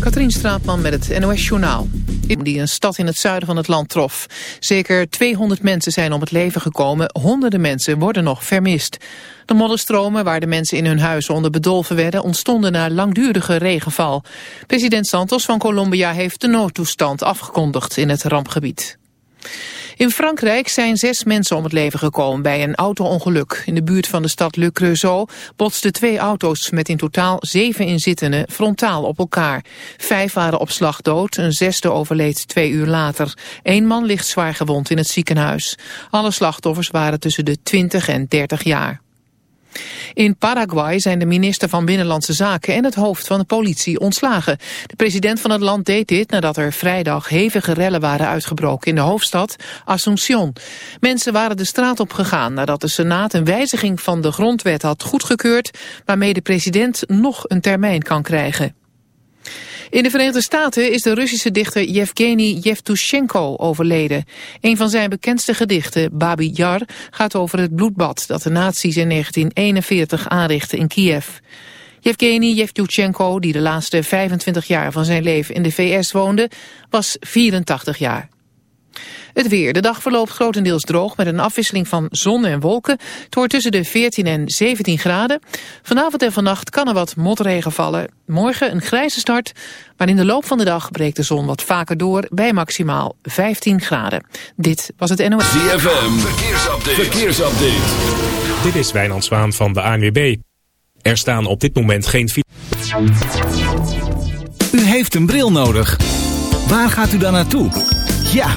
Katrien Straatman met het NOS Journaal. Die een stad in het zuiden van het land trof. Zeker 200 mensen zijn om het leven gekomen. Honderden mensen worden nog vermist. De modderstromen waar de mensen in hun huizen onder bedolven werden... ontstonden na langdurige regenval. President Santos van Colombia heeft de noodtoestand afgekondigd in het rampgebied. In Frankrijk zijn zes mensen om het leven gekomen bij een auto-ongeluk. In de buurt van de stad Le Creusot botsten twee auto's met in totaal zeven inzittenden frontaal op elkaar. Vijf waren op slag dood, een zesde overleed twee uur later. Eén man ligt zwaar gewond in het ziekenhuis. Alle slachtoffers waren tussen de 20 en 30 jaar. In Paraguay zijn de minister van Binnenlandse Zaken en het hoofd van de politie ontslagen. De president van het land deed dit nadat er vrijdag hevige rellen waren uitgebroken in de hoofdstad Asunción. Mensen waren de straat op gegaan nadat de Senaat een wijziging van de grondwet had goedgekeurd, waarmee de president nog een termijn kan krijgen. In de Verenigde Staten is de Russische dichter Yevgeny Yevtushenko overleden. Een van zijn bekendste gedichten, Babi Yar, gaat over het bloedbad dat de nazi's in 1941 aanrichtten in Kiev. Yevgeny Yevtushenko, die de laatste 25 jaar van zijn leven in de VS woonde, was 84 jaar. Het weer. De dag verloopt grotendeels droog met een afwisseling van zon en wolken. Het wordt tussen de 14 en 17 graden. Vanavond en vannacht kan er wat motregen vallen. Morgen een grijze start, maar in de loop van de dag breekt de zon wat vaker door bij maximaal 15 graden. Dit was het NOS. ZFM. Verkeersupdate. Verkeersupdate. Dit is Wijnand Zwaan van de ANWB. Er staan op dit moment geen... U heeft een bril nodig. Waar gaat u dan naartoe? Ja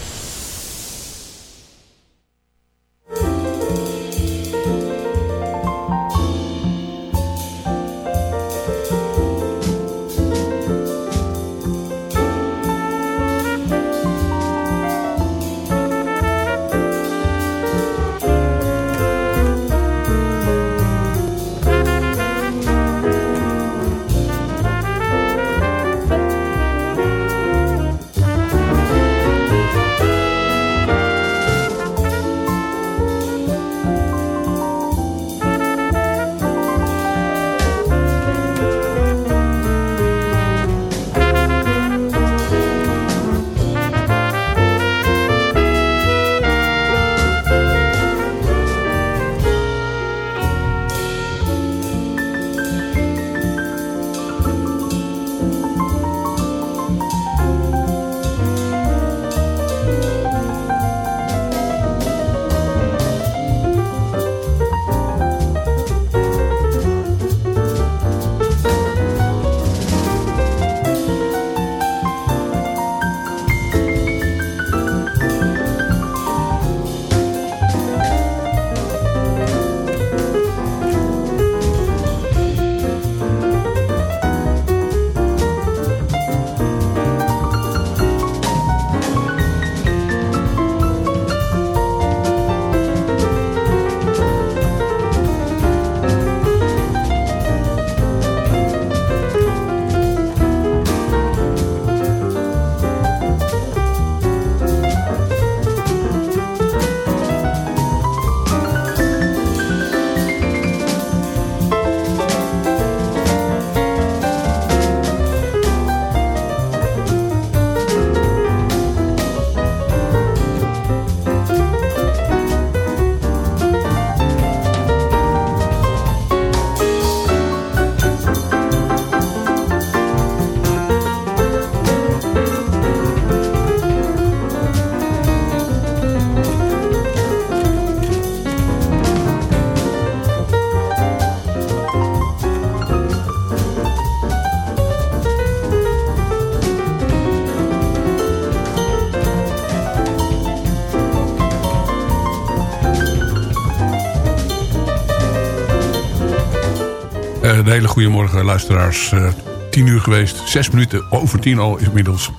Hele goede morgen luisteraars. Uh, tien uur geweest, zes minuten over tien al inmiddels.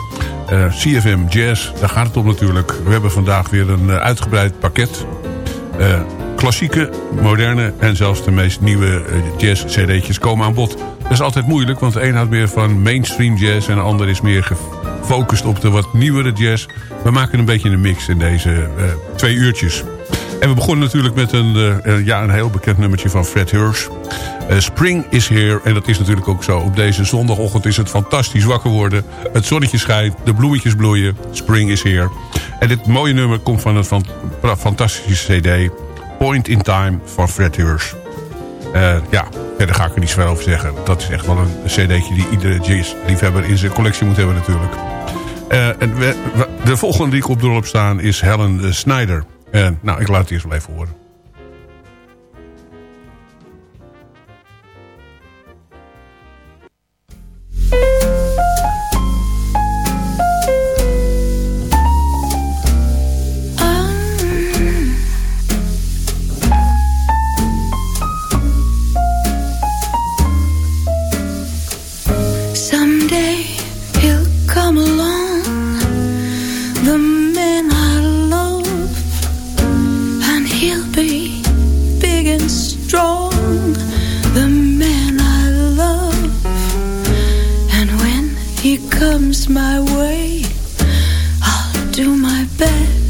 Uh, CFM Jazz, daar gaat het om natuurlijk. We hebben vandaag weer een uitgebreid pakket. klassieke, moderne en zelfs de meest nieuwe jazz cd'tjes komen aan bod. Dat is altijd moeilijk, want de een houdt meer van mainstream jazz... en de ander is meer gefocust op de wat nieuwere jazz. We maken een beetje een mix in deze twee uurtjes. En we begonnen natuurlijk met een, ja, een heel bekend nummertje van Fred Hirsch. Uh, Spring is here. En dat is natuurlijk ook zo. Op deze zondagochtend is het fantastisch wakker worden. Het zonnetje schijnt, de bloemetjes bloeien. Spring is here. En dit mooie nummer komt van een fantastische cd. Point in Time van Fred Hirsch. Uh, ja, verder ga ik er niet zoveel over zeggen. Dat is echt wel een cd'tje die iedere jazz-liefhebber in zijn collectie moet hebben natuurlijk. en we, de volgende die ik op de rol heb staan is Helen Snyder. En nou, ik laat het eerst wel even horen. strong the man I love. And when he comes my way, I'll do my best.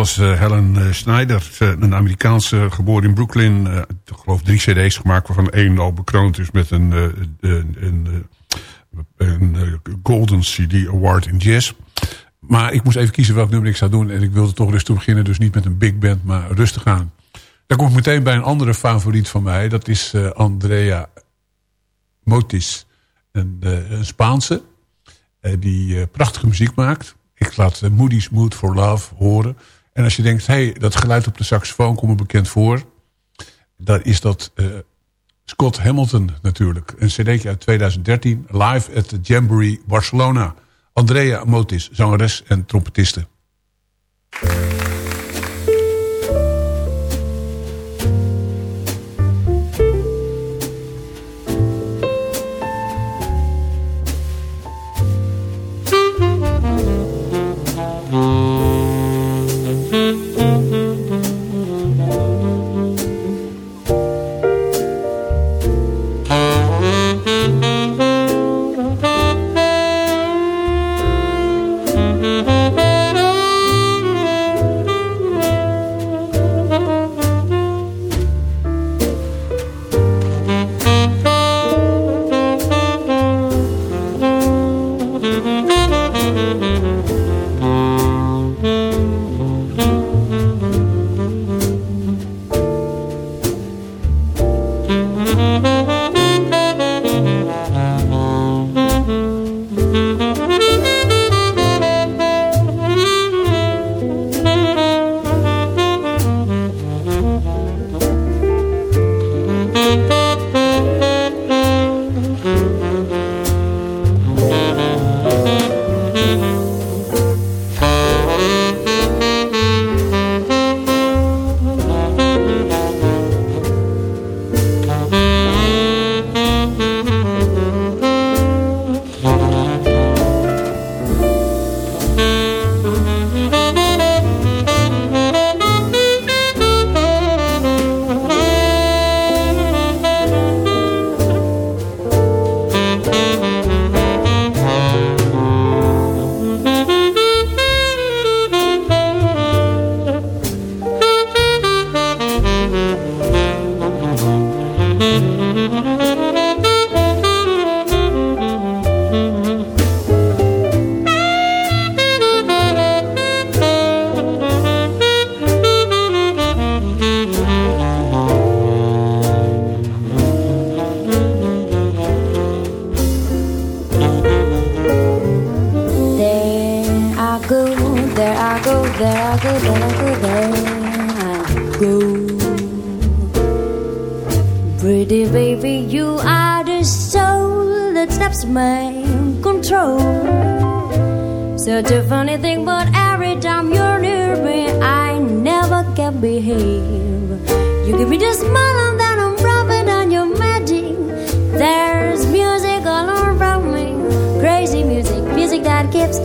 Was uh, Helen uh, Schneider, uh, een Amerikaanse geboren in Brooklyn. ik geloof drie cd's gemaakt waarvan één al bekroond is met een, een, een, een Golden CD Award in Jazz. Maar ik moest even kiezen welk nummer ik zou doen. En ik wilde toch rustig beginnen, dus niet met een big band, maar rustig aan. Dan kom ik meteen bij een andere favoriet van mij. Dat is Andrea Motis, een, een Spaanse. die prachtige muziek maakt. Ik laat Moody's Mood for Love horen. En als je denkt, hey, dat geluid op de saxofoon komt me bekend voor. Dan is dat uh, Scott Hamilton natuurlijk. Een cd'tje uit 2013, live at the Jamboree Barcelona. Andrea Motis, zangeres en trompetiste.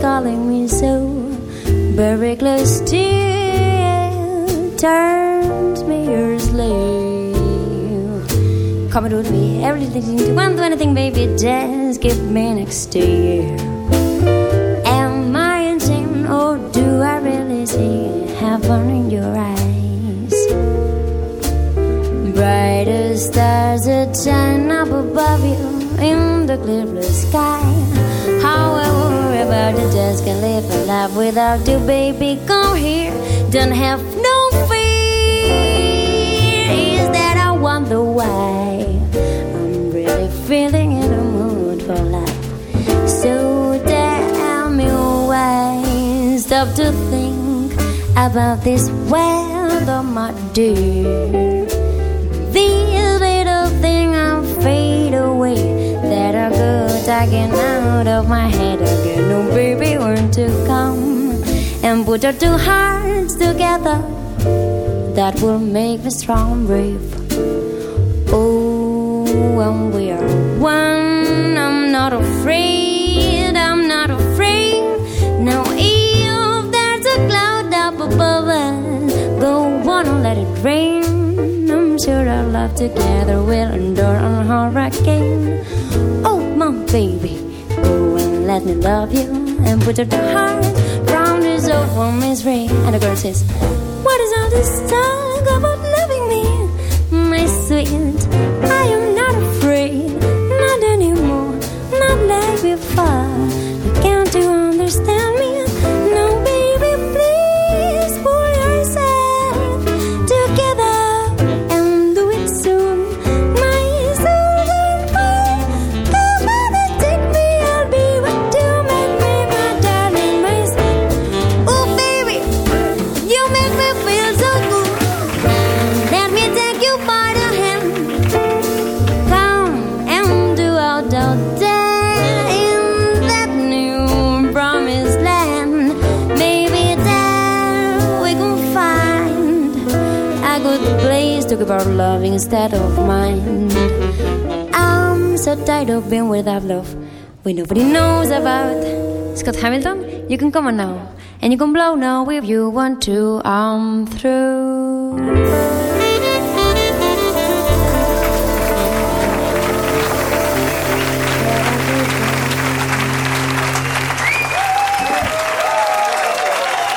calling me so very close to you turns me your slave. Come and do me everything you want, do anything, baby, just give me next to you. Am I insane or do I really see heaven in your eyes? Brighter stars that shine up above you in the clear blue sky. How worry about the just can live a life without you, baby. Come here, don't have no fear. Is that I wonder why I'm really feeling in a mood for life? So tell me why. Stop to think about this world, oh my dear. This thing I fade away that I go tagging out of my head again. No, baby, when to come and put our two hearts together. That will make me strong brave. Oh, when we are one, I'm not afraid. I'm not afraid. Now, if there's a cloud up above us. Go on and let it rain. I'm sure our love together will endure on hurricane. Oh, my baby, go and let me love you and put your heart round this old is. And the girl says, What is all this talk about loving me? My sweet, when nobody knows about. Scott Hamilton, you can come on now, and you can blow now if you want to. I'm through.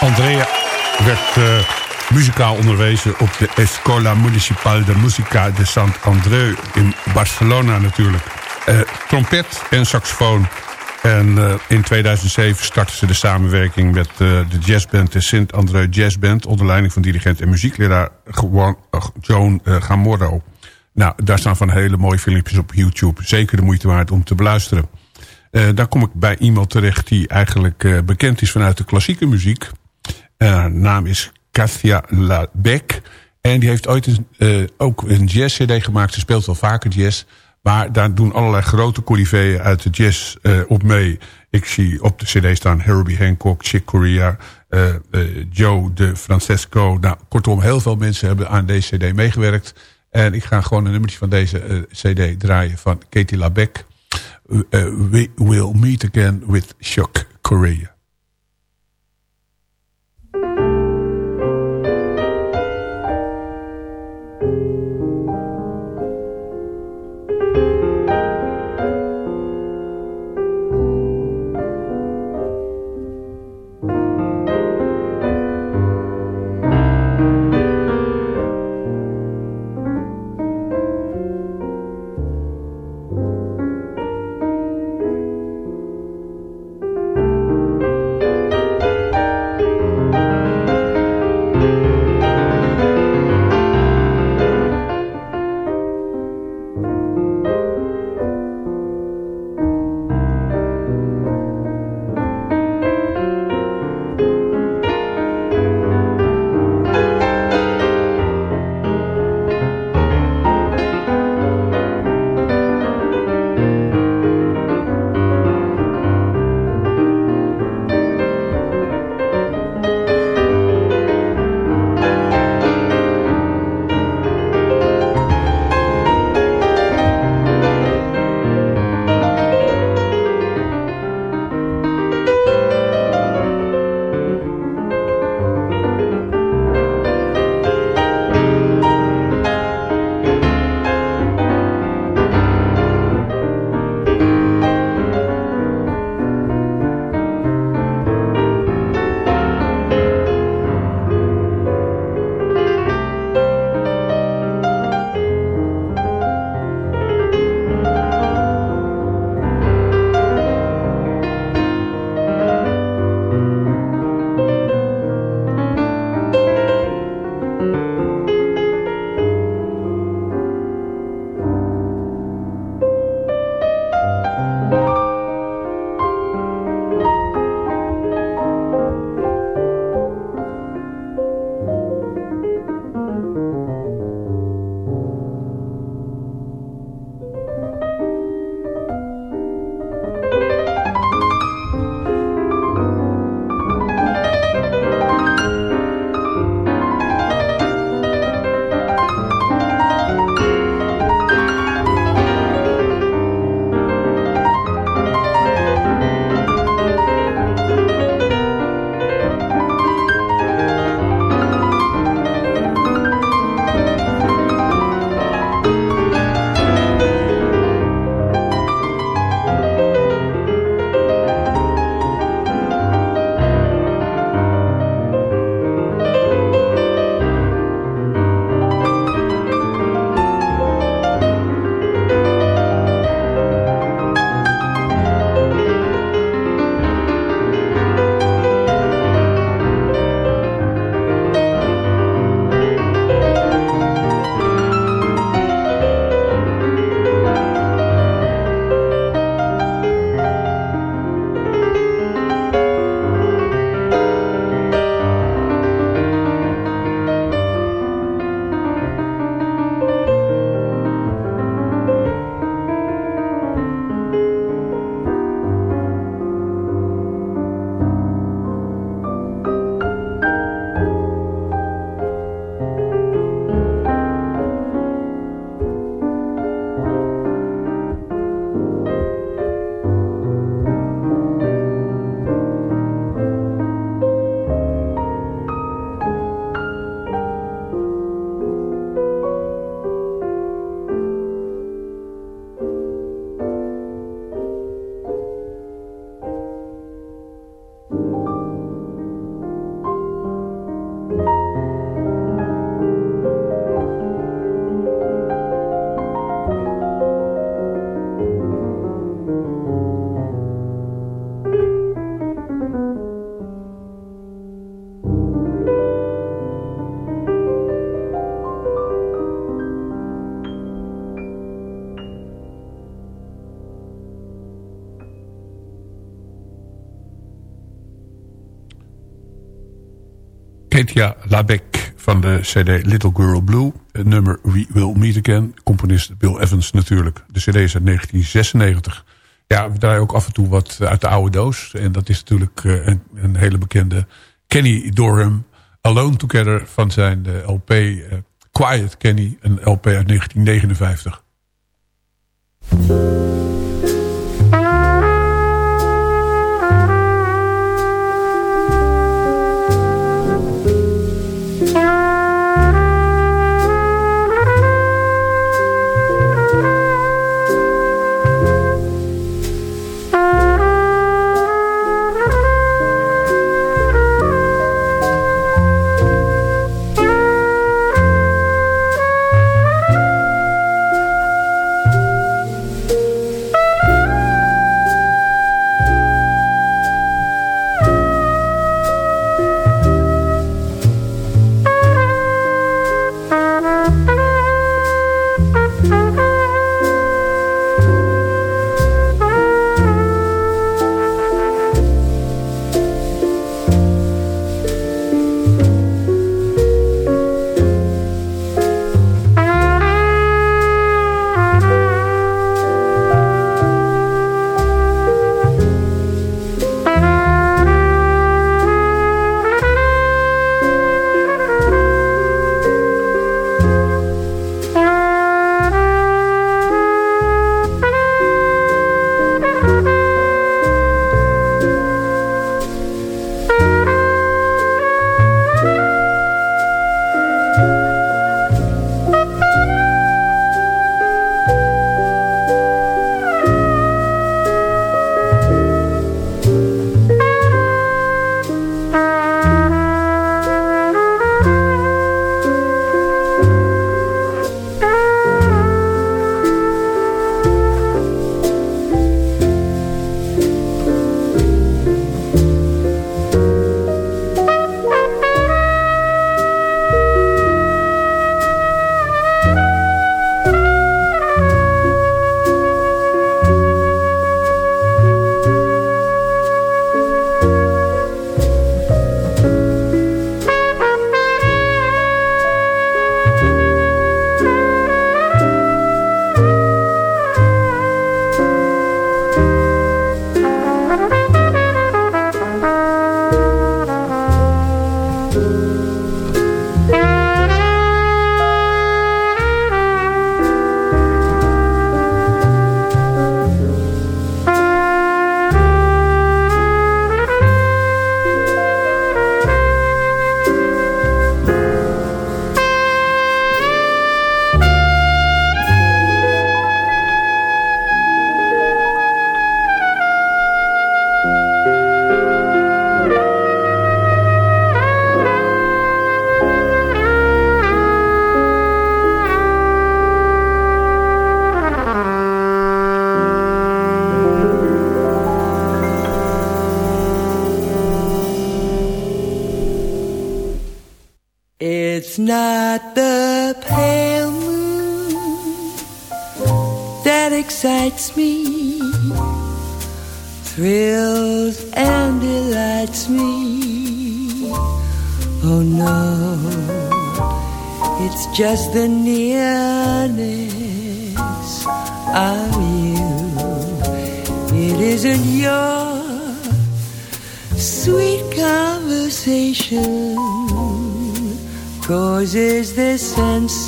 Andrea werd eh, muzikaal onderwezen op de Escola Municipal de Música de Sant Andreu in Barcelona natuurlijk. Eh, trompet en saxofoon. En eh, in 2007 startte ze de samenwerking met eh, de jazzband de Sint Andreu Jazz Band... onder leiding van dirigent en muziekleraar Joan Gamorro. Nou, daar staan van hele mooie filmpjes op YouTube. Zeker de moeite waard om te beluisteren. Daar kom ik bij iemand terecht die eigenlijk bekend is vanuit de klassieke muziek. Haar naam is Katia Labec. En die heeft ooit ook een jazz-cd gemaakt. Ze speelt wel vaker jazz. Maar daar doen allerlei grote coryfeeën uit de jazz eh, op mee. Ik zie op de cd staan Herbie Hancock, Chick Corea, eh, eh, Joe de Francesco. Nou, kortom, heel veel mensen hebben aan deze cd meegewerkt. En ik ga gewoon een nummertje van deze cd draaien van Katie Labec. Uh, we will meet again with Chuck Corea. Ketia Labeck van de cd Little Girl Blue. Het nummer We Will Meet Again. Componist Bill Evans natuurlijk. De cd is uit 1996. Ja, we draaien ook af en toe wat uit de oude doos. En dat is natuurlijk eh, een, een hele bekende Kenny Dorham. Alone Together van zijn eh, LP uh, Quiet Kenny. Een LP uit 1959.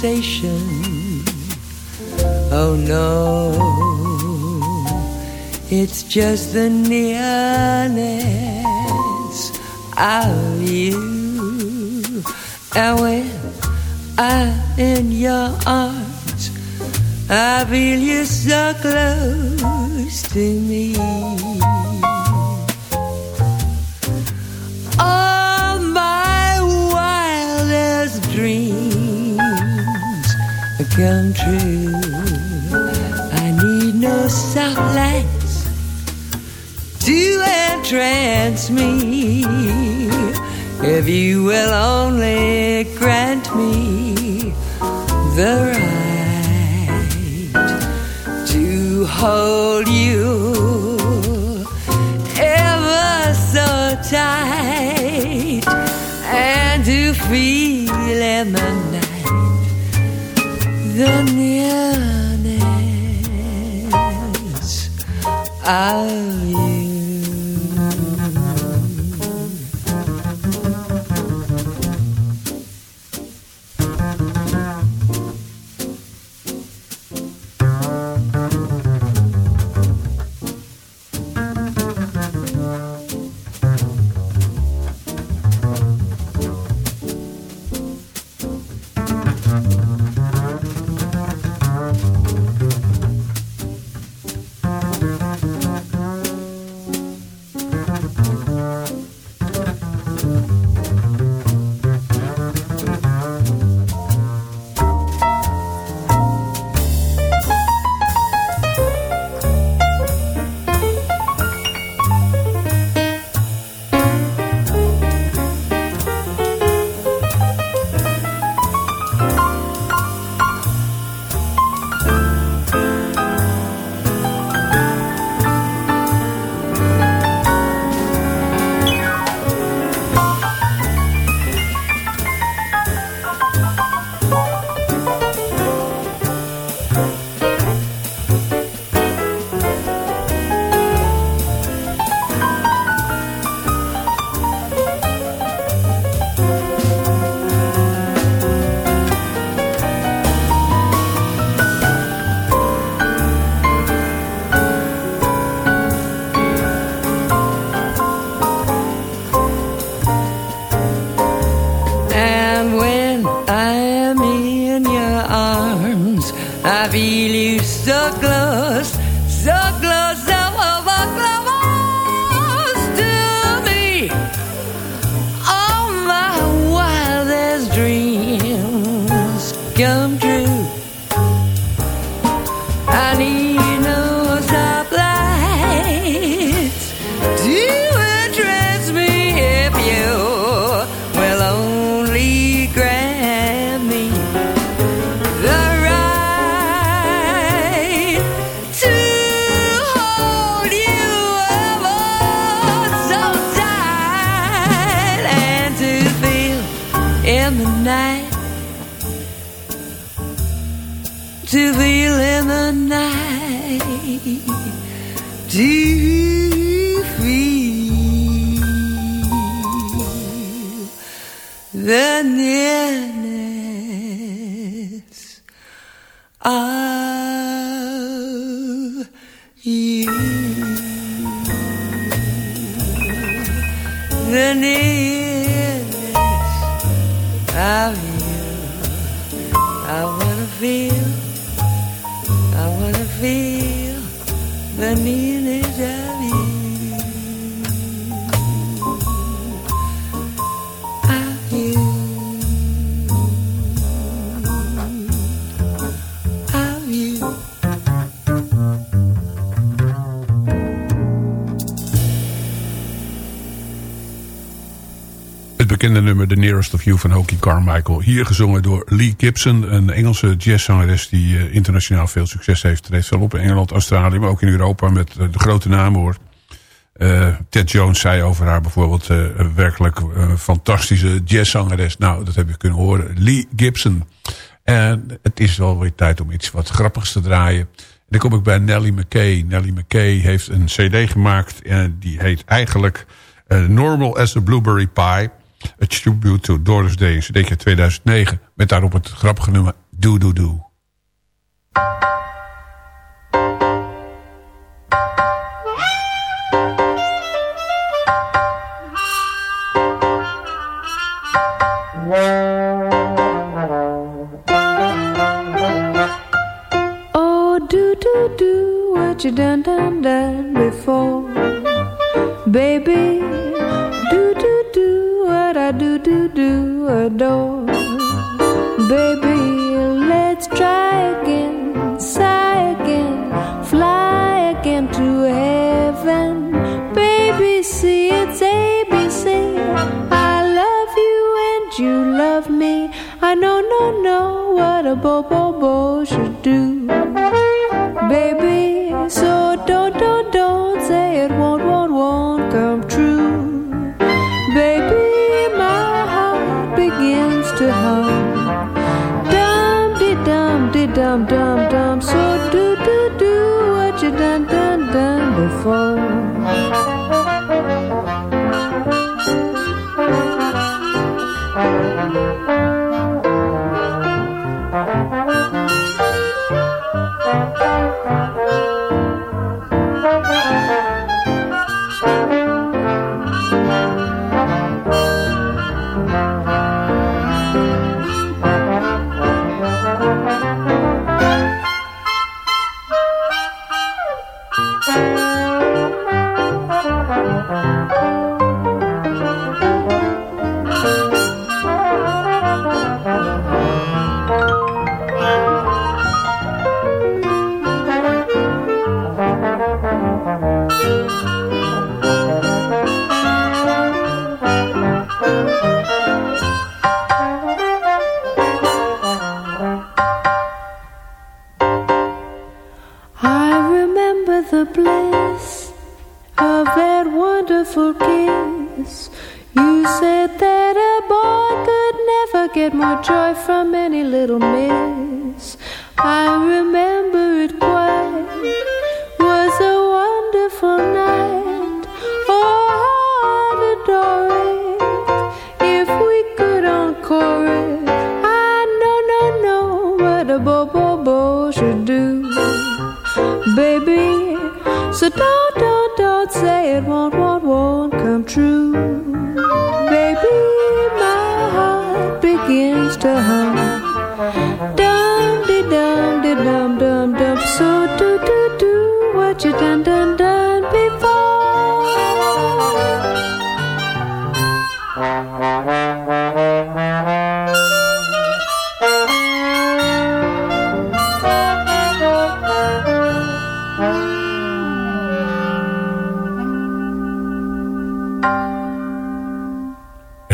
Sensation. Oh no, it's just the nearness of you. And when I'm in your arms. I feel you so close to me. Come true. I need no soft lights to entrance me. If you will only grant me the right to hold you ever so tight bekende nummer The Nearest of You van Hokie Carmichael. Hier gezongen door Lee Gibson, een Engelse jazzzangeres die eh, internationaal veel succes heeft. Treedt wel op in Engeland, Australië, maar ook in Europa met eh, de grote namen hoor. Eh, Ted Jones zei over haar bijvoorbeeld werkelijk eh, fantastische jazzzangeres. Nou, dat heb je kunnen horen. Lee Gibson. En het is wel weer tijd om iets wat grappigs te draaien. En dan kom ik bij Nellie McKay. Nellie McKay heeft een cd gemaakt en die heet eigenlijk Normal as a Blueberry Pie. A tribute to Doris Day, een cd uit 2009. Met daarop het grappige nummer Do Do Do.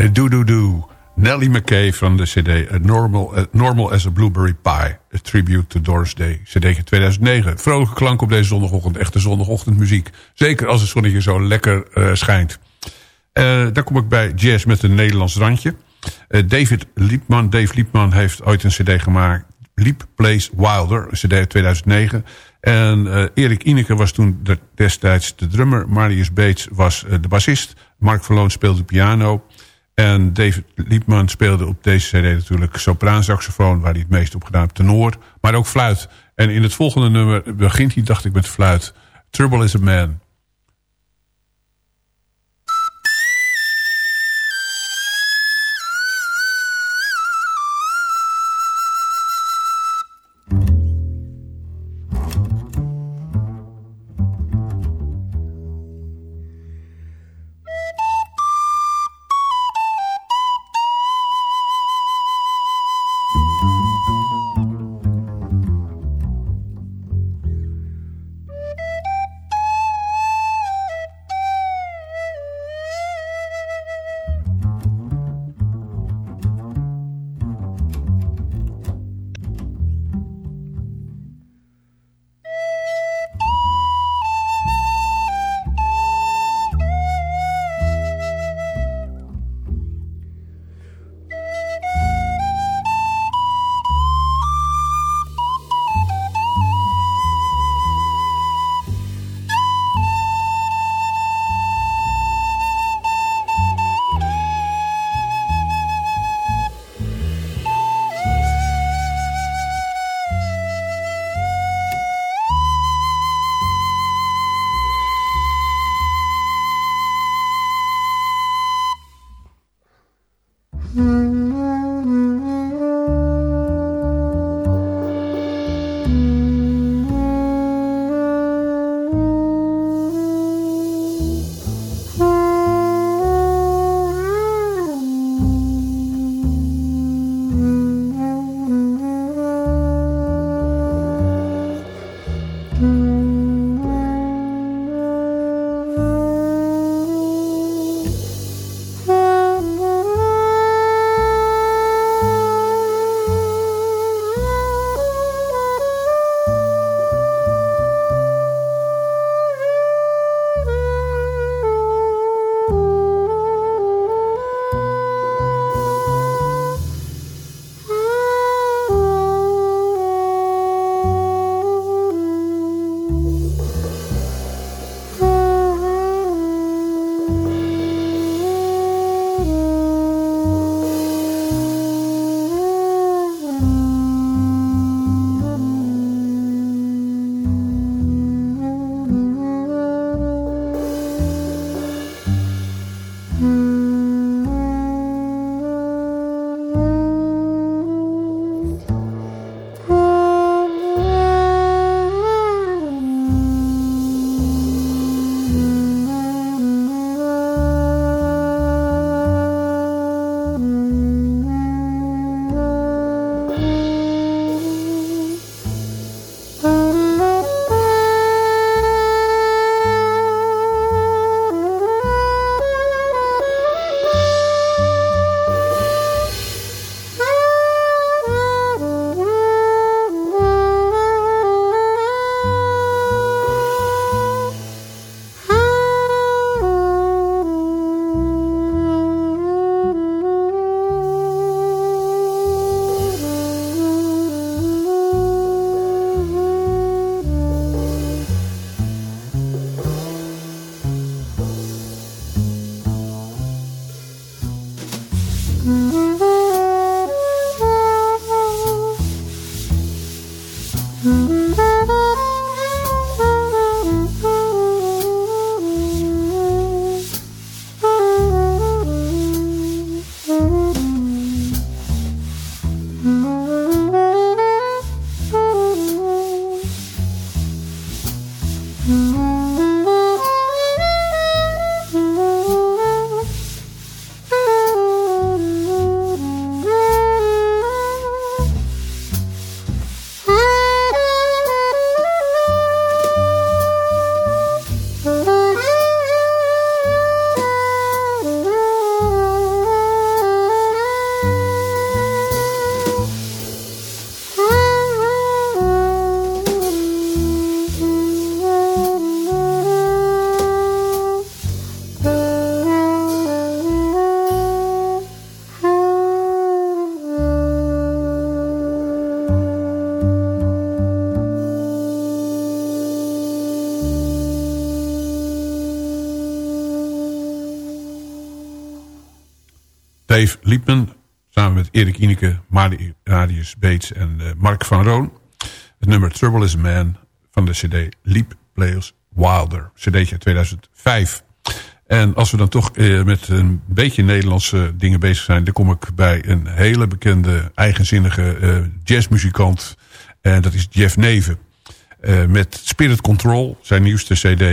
Doe Doe Doe. Nellie McKay van de cd A Normal, eh, Normal as a Blueberry Pie. A Tribute to Doris Day. CD 2009. Vrolijke klank op deze zondagochtend. Echte zondagochtendmuziek. Zeker als het zonnetje zo lekker eh, schijnt. Eh dan kom ik bij jazz met een Nederlands randje. Eh, David Liepman. Dave Liepman heeft ooit een cd gemaakt. Liep Plays Wilder. Cd uit 2009. En eh, Erik Ineke was toen de- destijds de drummer. Marius Bates was eh, de bassist. Mark Verloon speelde piano. En David Liepman speelde op deze cd natuurlijk sopraansaxofoon... waar hij het meest op gedaan heeft, tenor, maar ook fluit. En in het volgende nummer begint hij, dacht ik, met fluit. Trouble is a Man. Marius Beets en uh, Mark van Roon. Het nummer Trouble is a Man van de cd Leap Players Wilder. cd 2005. En als we dan toch eh, met een beetje Nederlandse dingen bezig zijn... dan kom ik bij een hele bekende, eigenzinnige eh, jazzmuzikant. En dat is Jeff Neven. Uh, met Spirit Control, zijn nieuwste cd,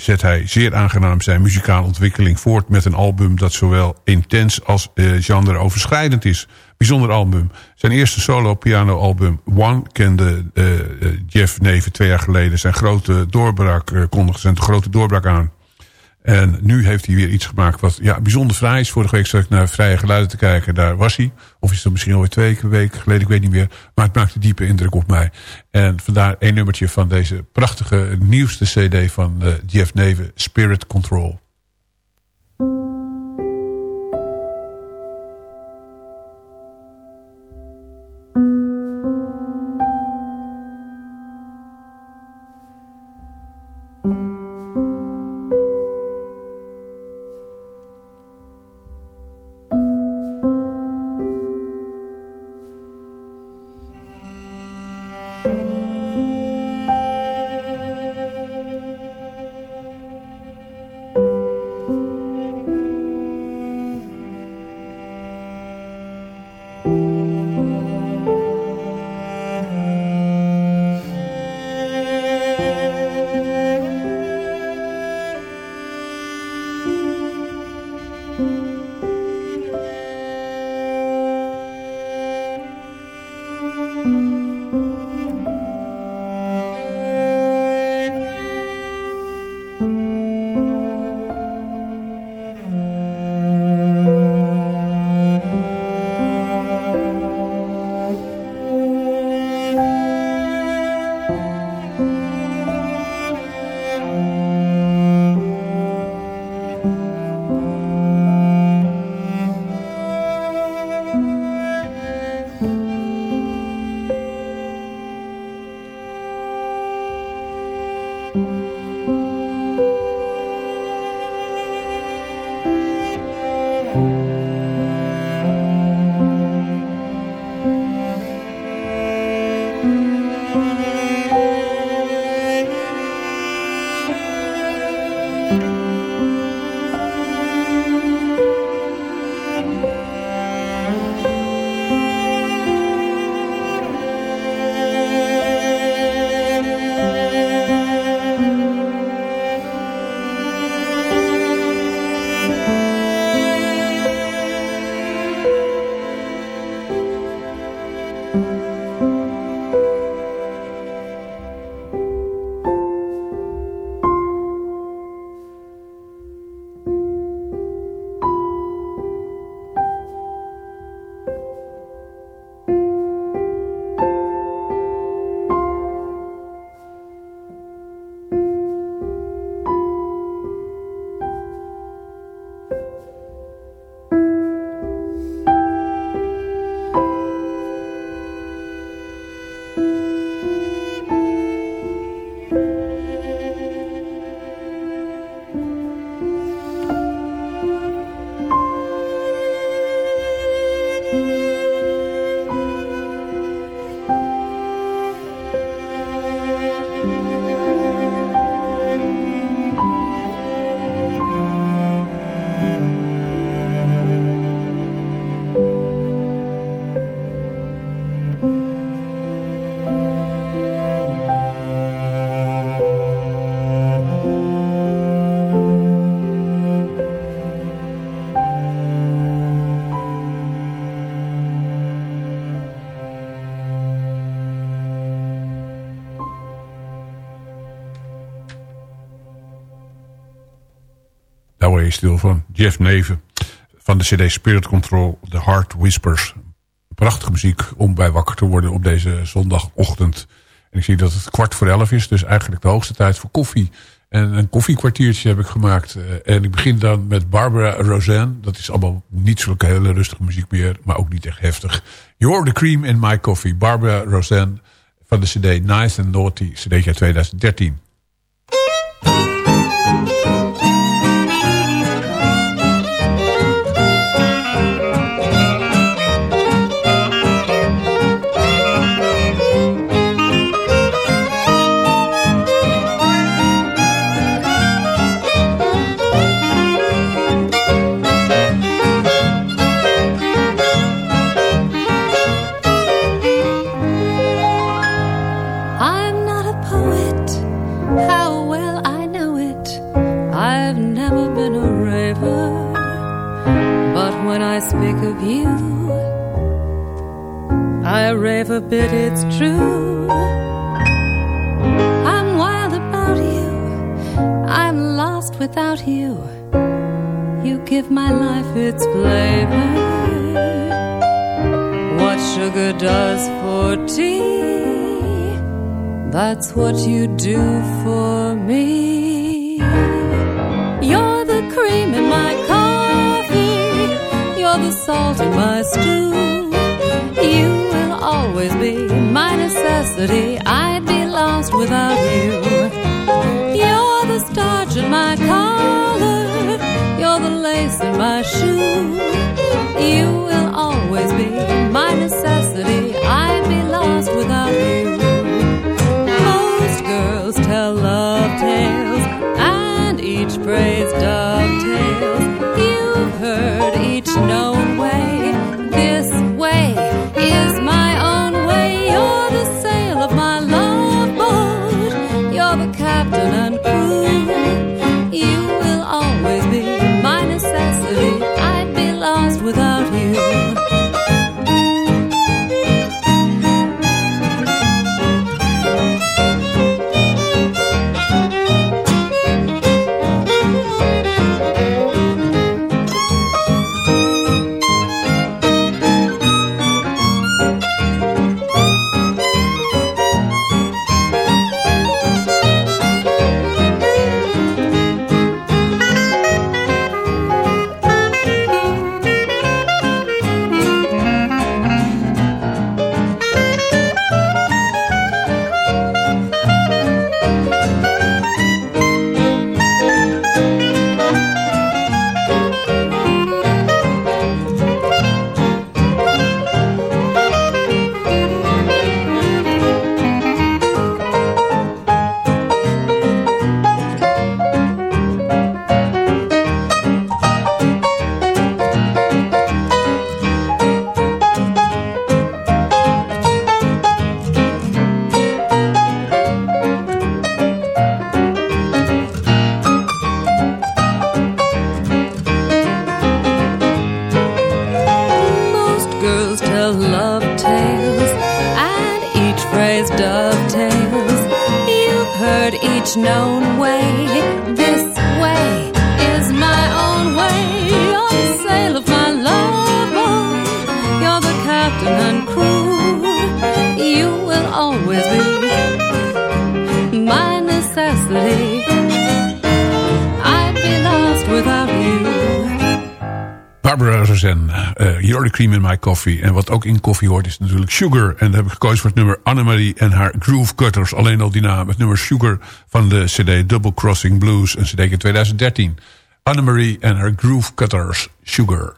zet hij zeer aangenaam zijn muzikale ontwikkeling voort... met een album dat zowel intens als uh, genre-overschrijdend is. Bijzonder album. Zijn eerste solo-piano-album One kende Jeff Neven twee jaar geleden... zijn grote doorbraak, kondigde zijn grote doorbraak aan. En nu heeft hij weer iets gemaakt wat ja, bijzonder fraai is. Vorige week zat ik naar Vrije Geluiden te kijken. Daar was hij. Of is het misschien alweer twee weken geleden. Ik weet niet meer. Maar het maakte diepe indruk op mij. En vandaar een nummertje van deze prachtige nieuwste cd van uh, Jeff Neven. Spirit Control. Stil van Jeff Neven. Van de cd Spirit Control, The Heart Whispers. Prachtige muziek om bij wakker te worden op deze zondagochtend. En ik zie dat het kwart voor elf is, dus eigenlijk de hoogste tijd voor koffie. En een koffiekwartiertje heb ik gemaakt. Eh, en ik begin dan met Barbara Roseanne. Dat is allemaal niet zulke hele rustige muziek meer, maar ook niet echt heftig. You're the cream in my coffee. Barbara Roseanne van de cd Nice and Naughty, cd 2013. My life its flavor. What sugar does for tea, that's what you do for me. You're the cream in my coffee, you're the salt in my stew. You will always be my necessity. I'd be lost without you. You're the starch in my collar, lace in my shoe. You will always be my necessity. I'd be lost without you. Most girls tell love tales, and each praise dovetails. Coffee. En wat ook in koffie hoort is natuurlijk Sugar. En dan heb ik gekozen voor het nummer Annemarie en haar Groove Cutters. Alleen al die naam, het nummer Sugar van de cd Double Crossing Blues. Een cd in 2013. Annemarie en haar Groove Cutters. Sugar,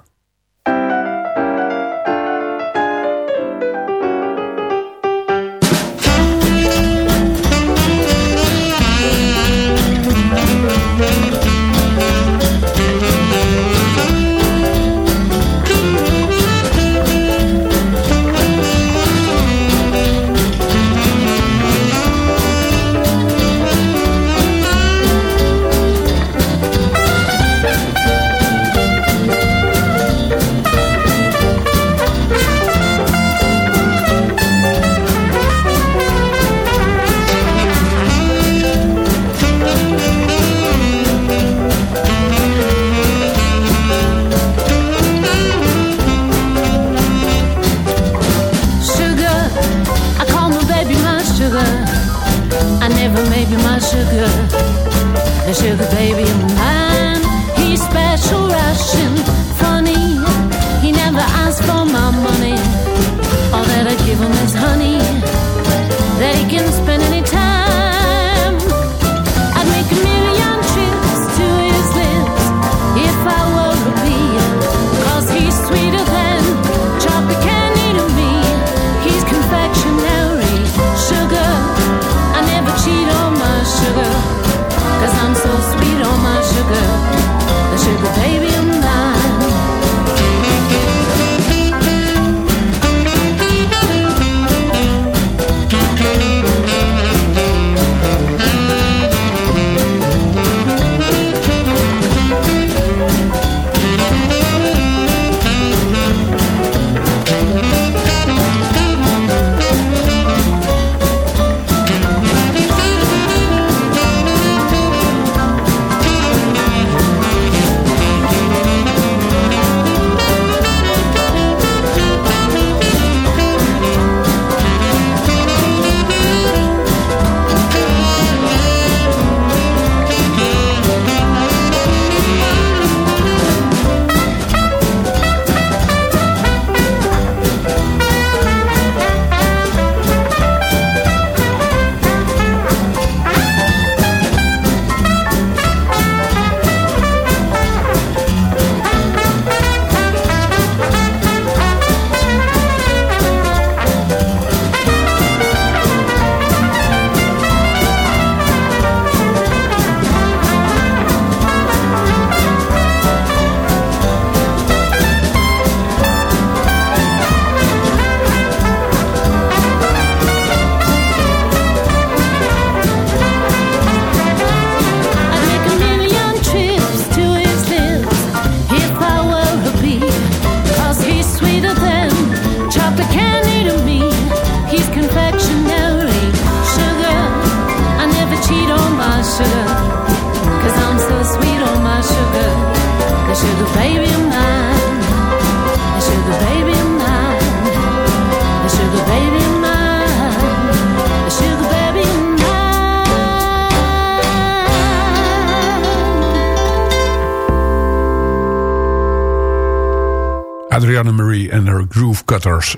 sugar baby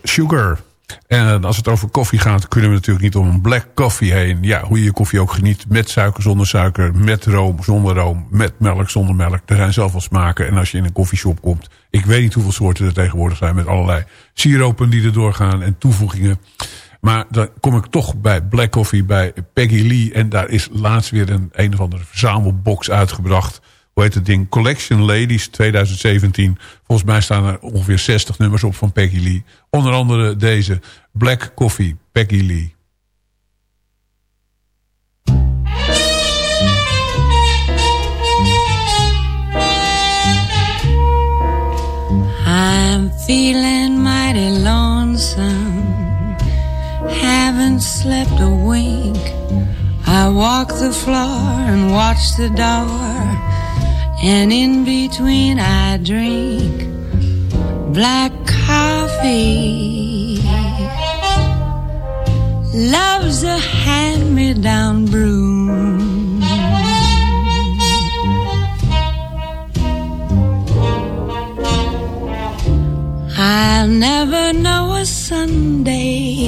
Sugar. En als het over koffie gaat, kunnen we natuurlijk niet om een black coffee heen. Ja, hoe je je koffie ook geniet. Met suiker, zonder suiker. Met room, zonder room. Met melk, zonder melk. Er zijn zoveel smaken. En als je in een koffieshop komt... Ik weet niet hoeveel soorten er tegenwoordig zijn. Met allerlei siropen die er doorgaan en toevoegingen. Maar dan kom ik toch bij Black Coffee, bij Peggy Lee. En daar is laatst weer een een of andere verzamelbox uitgebracht hoe heet het ding? Collection Ladies 2017. Volgens mij staan er ongeveer 60 nummers op van Peggy Lee. Onder andere deze Black Coffee, Peggy Lee. I'm feeling mighty lonesome. Haven't slept a wink. I walk the floor and watch the door and in between I drink black coffee. Love's a hand-me-down broom. I'll never know a Sunday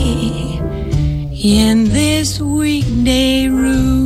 in this weekday room.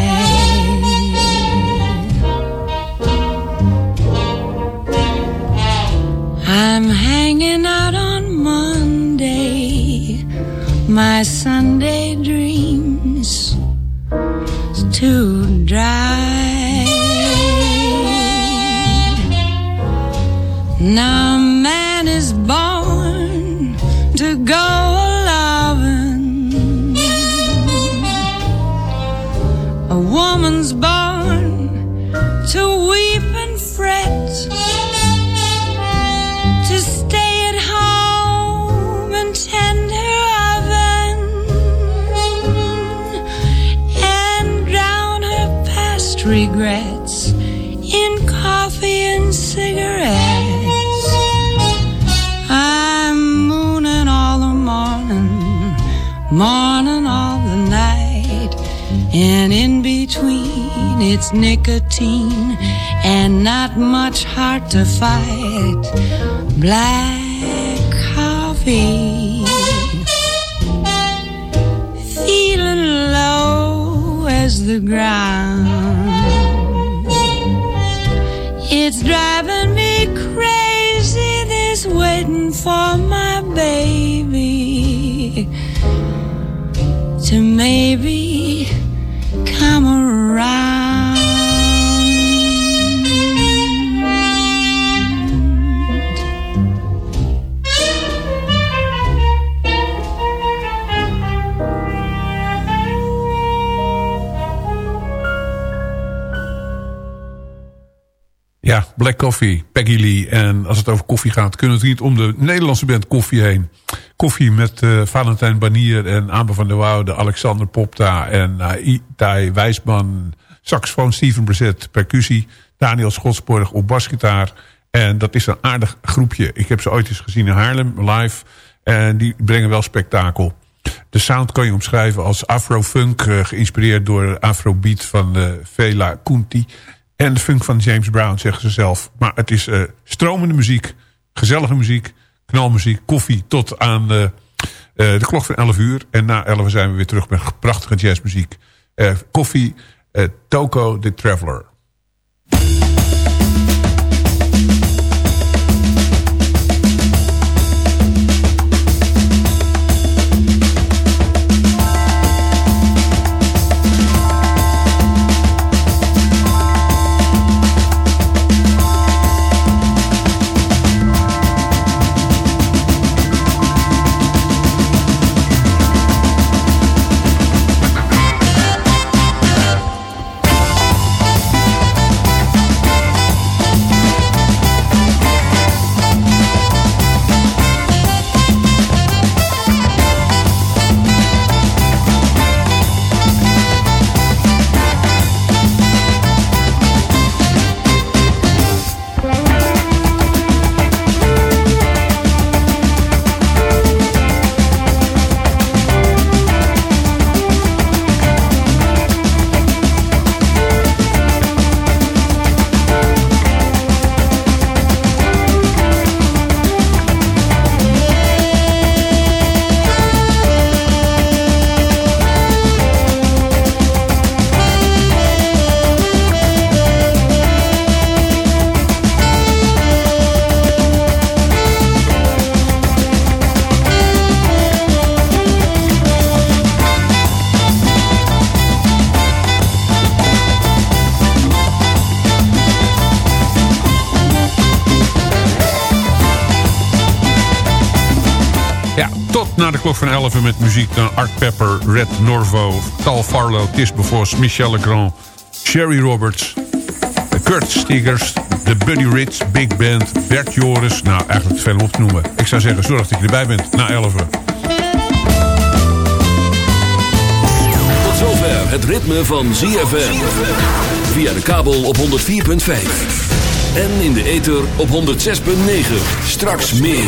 I'm hanging out on Monday, my Sunday dreams too dry. Now morning all the night, and in between it's nicotine and not much heart to fight. Black coffee, feeling low as the ground. It's driving me crazy, this waiting for my baby maybe come around. Ja, Black Coffee, Peggy Lee. En als het over koffie gaat, kunnen we niet om de Nederlandse band Koffie heen. Koffie met uh, Valentijn Banier en Amber van der Woude, Alexander Popta en uh, Itai Wijsman, saxofoon Steven Brezet, percussie, Daniel Schotsborg op basgitaar. En dat is een aardig groepje. Ik heb ze ooit eens gezien in Haarlem, live. En die brengen wel spektakel. De sound kan je omschrijven als afro-funk, uh, geïnspireerd door afrobeat van Vela Kunti. En de funk van James Brown, zeggen ze zelf. Maar het is stromende muziek, gezellige muziek, knalmuziek, koffie tot aan uh, uh, de klok van 11 uur. En na 11 zijn we weer terug met prachtige jazzmuziek. koffie, Toko the Traveler. Van 11 met muziek dan Art Pepper, Red Norvo, Tal Farlow, Tis Bevos, Michel Legrand, Sherry Roberts, Kurt Stiggers, de Buddy Rich, Big Band, Bert Joris. Nou, eigenlijk veel om te noemen. Ik zou zeggen, zorg dat je erbij bent na 11. Tot zover het ritme van ZFM. Via de kabel op 104.5. En in de ether op 106.9. Straks meer.